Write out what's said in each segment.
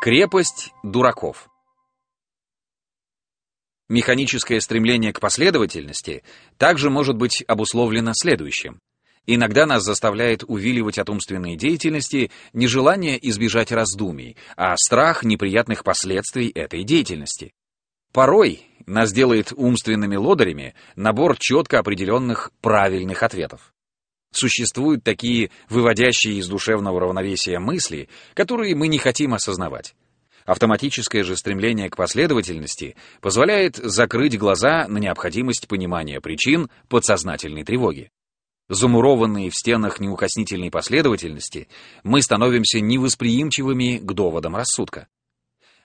Крепость дураков. Механическое стремление к последовательности также может быть обусловлено следующим. Иногда нас заставляет увиливать от умственной деятельности нежелание избежать раздумий, а страх неприятных последствий этой деятельности. Порой нас делает умственными лодырями набор четко определенных правильных ответов. Существуют такие выводящие из душевного равновесия мысли, которые мы не хотим осознавать. Автоматическое же стремление к последовательности позволяет закрыть глаза на необходимость понимания причин подсознательной тревоги. Замурованные в стенах неукоснительной последовательности, мы становимся невосприимчивыми к доводам рассудка.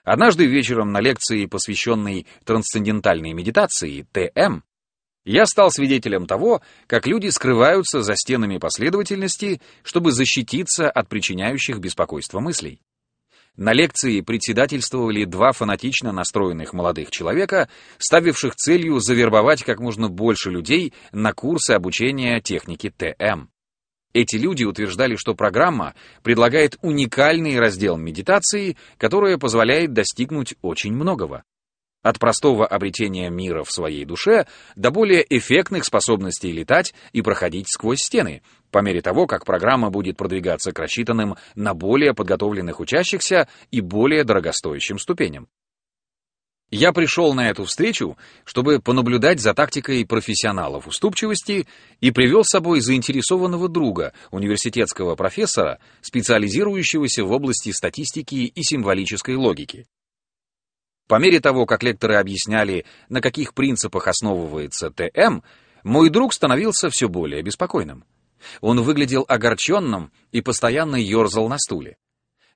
Однажды вечером на лекции, посвященной трансцендентальной медитации, ТМ, я стал свидетелем того, как люди скрываются за стенами последовательности, чтобы защититься от причиняющих беспокойство мыслей. На лекции председательствовали два фанатично настроенных молодых человека, ставивших целью завербовать как можно больше людей на курсы обучения технике ТМ. Эти люди утверждали, что программа предлагает уникальный раздел медитации, которая позволяет достигнуть очень многого. От простого обретения мира в своей душе до более эффектных способностей летать и проходить сквозь стены, по мере того, как программа будет продвигаться к рассчитанным на более подготовленных учащихся и более дорогостоящим ступеням. Я пришел на эту встречу, чтобы понаблюдать за тактикой профессионалов уступчивости и привел с собой заинтересованного друга, университетского профессора, специализирующегося в области статистики и символической логики. По мере того, как лекторы объясняли, на каких принципах основывается ТМ, мой друг становился все более беспокойным. Он выглядел огорченным и постоянно ерзал на стуле.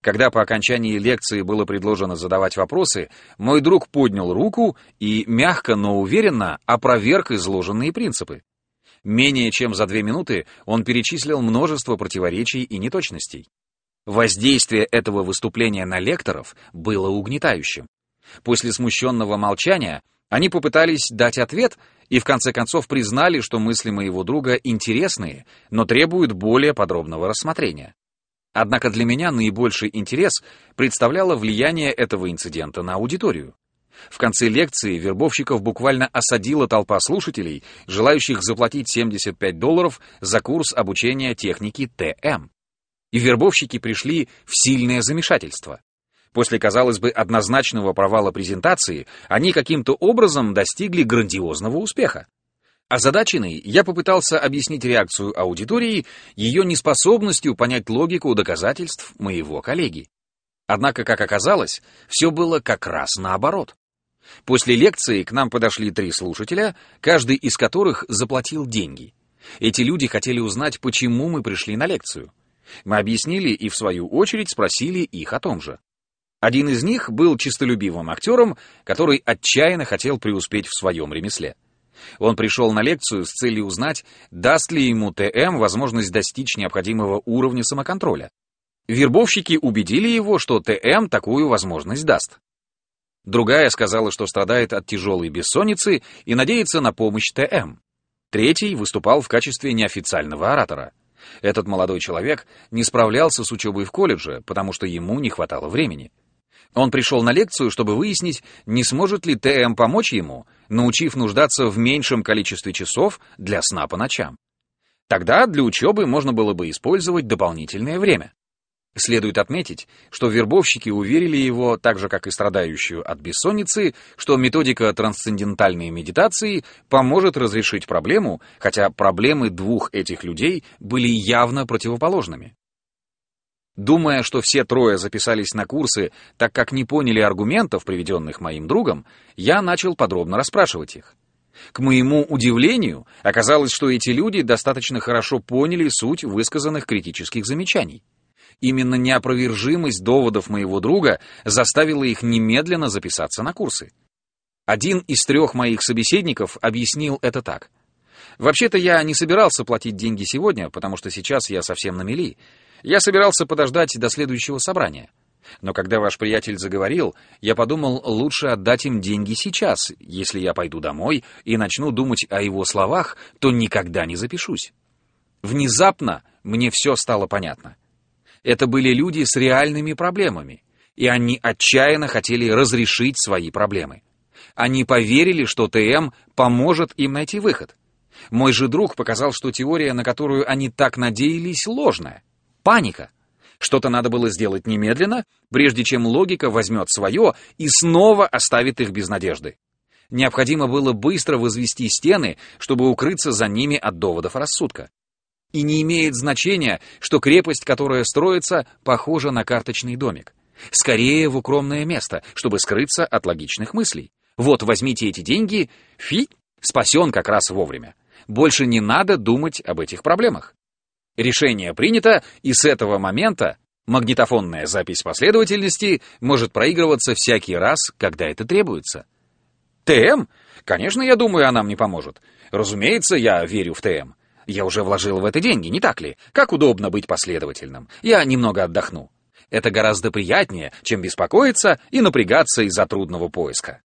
Когда по окончании лекции было предложено задавать вопросы, мой друг поднял руку и мягко, но уверенно опроверг изложенные принципы. Менее чем за две минуты он перечислил множество противоречий и неточностей. Воздействие этого выступления на лекторов было угнетающим. После смущенного молчания они попытались дать ответ и в конце концов признали, что мысли моего друга интересные, но требуют более подробного рассмотрения. Однако для меня наибольший интерес представляло влияние этого инцидента на аудиторию. В конце лекции вербовщиков буквально осадила толпа слушателей, желающих заплатить 75 долларов за курс обучения техники ТМ. И вербовщики пришли в сильное замешательство. После, казалось бы, однозначного провала презентации, они каким-то образом достигли грандиозного успеха. Озадаченный, я попытался объяснить реакцию аудитории ее неспособностью понять логику доказательств моего коллеги. Однако, как оказалось, все было как раз наоборот. После лекции к нам подошли три слушателя, каждый из которых заплатил деньги. Эти люди хотели узнать, почему мы пришли на лекцию. Мы объяснили и, в свою очередь, спросили их о том же. Один из них был чистолюбивым актером, который отчаянно хотел преуспеть в своем ремесле. Он пришел на лекцию с целью узнать, даст ли ему ТМ возможность достичь необходимого уровня самоконтроля. Вербовщики убедили его, что ТМ такую возможность даст. Другая сказала, что страдает от тяжелой бессонницы и надеется на помощь ТМ. Третий выступал в качестве неофициального оратора. Этот молодой человек не справлялся с учебой в колледже, потому что ему не хватало времени. Он пришел на лекцию, чтобы выяснить, не сможет ли ТМ помочь ему, научив нуждаться в меньшем количестве часов для сна по ночам. Тогда для учебы можно было бы использовать дополнительное время. Следует отметить, что вербовщики уверили его, так же как и страдающую от бессонницы, что методика трансцендентальной медитации поможет разрешить проблему, хотя проблемы двух этих людей были явно противоположными. Думая, что все трое записались на курсы, так как не поняли аргументов, приведенных моим другом, я начал подробно расспрашивать их. К моему удивлению, оказалось, что эти люди достаточно хорошо поняли суть высказанных критических замечаний. Именно неопровержимость доводов моего друга заставила их немедленно записаться на курсы. Один из трех моих собеседников объяснил это так. «Вообще-то я не собирался платить деньги сегодня, потому что сейчас я совсем на мели, я собирался подождать до следующего собрания. Но когда ваш приятель заговорил, я подумал, лучше отдать им деньги сейчас. Если я пойду домой и начну думать о его словах, то никогда не запишусь. Внезапно мне все стало понятно. Это были люди с реальными проблемами. И они отчаянно хотели разрешить свои проблемы. Они поверили, что ТМ поможет им найти выход. Мой же друг показал, что теория, на которую они так надеялись, ложная. Паника. Что-то надо было сделать немедленно, прежде чем логика возьмет свое и снова оставит их без надежды. Необходимо было быстро возвести стены, чтобы укрыться за ними от доводов рассудка. И не имеет значения, что крепость, которая строится, похожа на карточный домик. Скорее в укромное место, чтобы скрыться от логичных мыслей. Вот возьмите эти деньги, фи, спасен как раз вовремя. Больше не надо думать об этих проблемах. Решение принято, и с этого момента магнитофонная запись последовательности может проигрываться всякий раз, когда это требуется. ТМ? Конечно, я думаю, она мне поможет. Разумеется, я верю в ТМ. Я уже вложил в это деньги, не так ли? Как удобно быть последовательным. Я немного отдохну. Это гораздо приятнее, чем беспокоиться и напрягаться из-за трудного поиска.